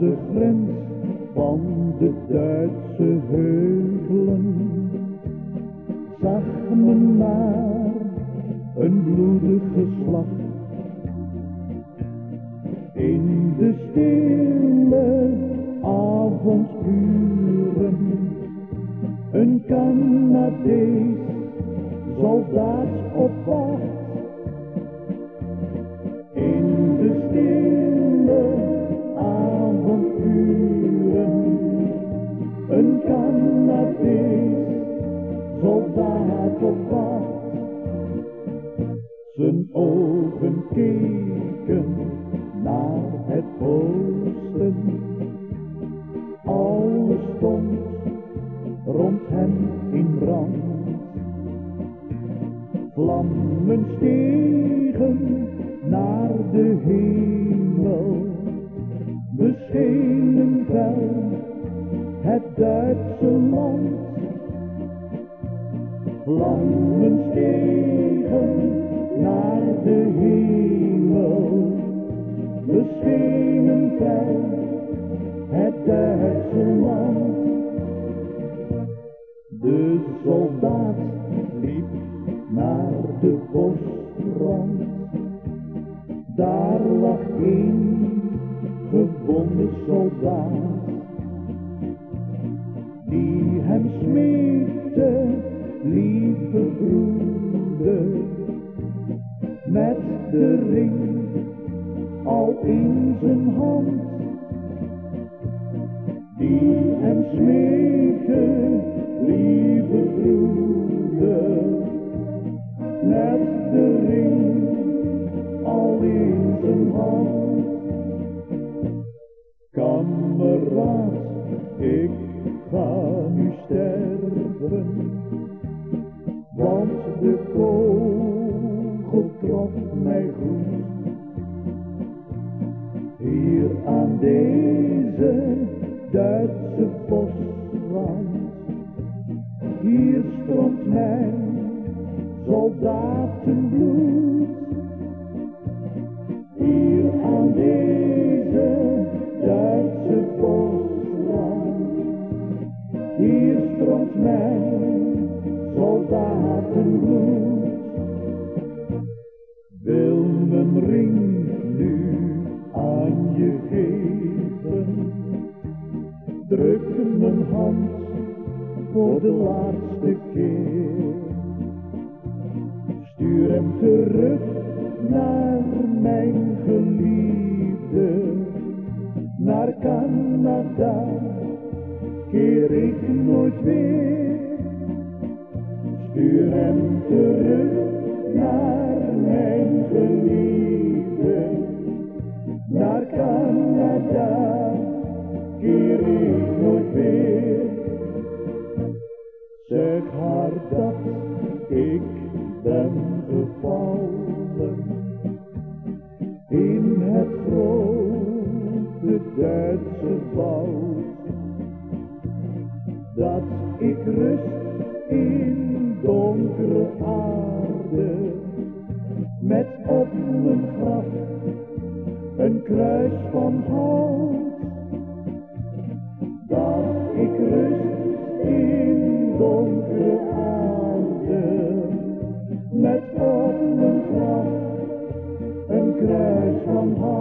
grens van de Duitse heuvelen zag men maar een bloedige slag. In de stille avonduren een Canadees soldaat op wacht. Zijn ogen keken naar het oosten. Alles stond rond hem in brand. Vlammen stegen naar de hemel, beschenen fel het Duitse land. Vlammen stegen naar de hemel, beschenen fel het Duitse land. De soldaat liep naar de bosrand. Daar lag een gewonde soldaat, die hem smeekte, lieve broeder, de ring al in zijn hand. Die hem smeekte, lieve broeder, met de ring al in zijn hand. Kameraad, ik ga nu sterven, want de kogel trof mij goed. Hier aan deze Duitse bosrand, hier stroomt mijn soldatenbloed. Hier aan deze Duitse bosrand, hier stroomt mijn soldatenbloed. Mijn hand voor de laatste keer. Stuur hem terug naar mijn geliefde, naar Canada, keer ik nooit weer. Stuur hem terug dat ik rust in donkere aarde met op mijn graf een kruis van hout. Dat ik rust in donkere aarde met op mijn graf een kruis van hout.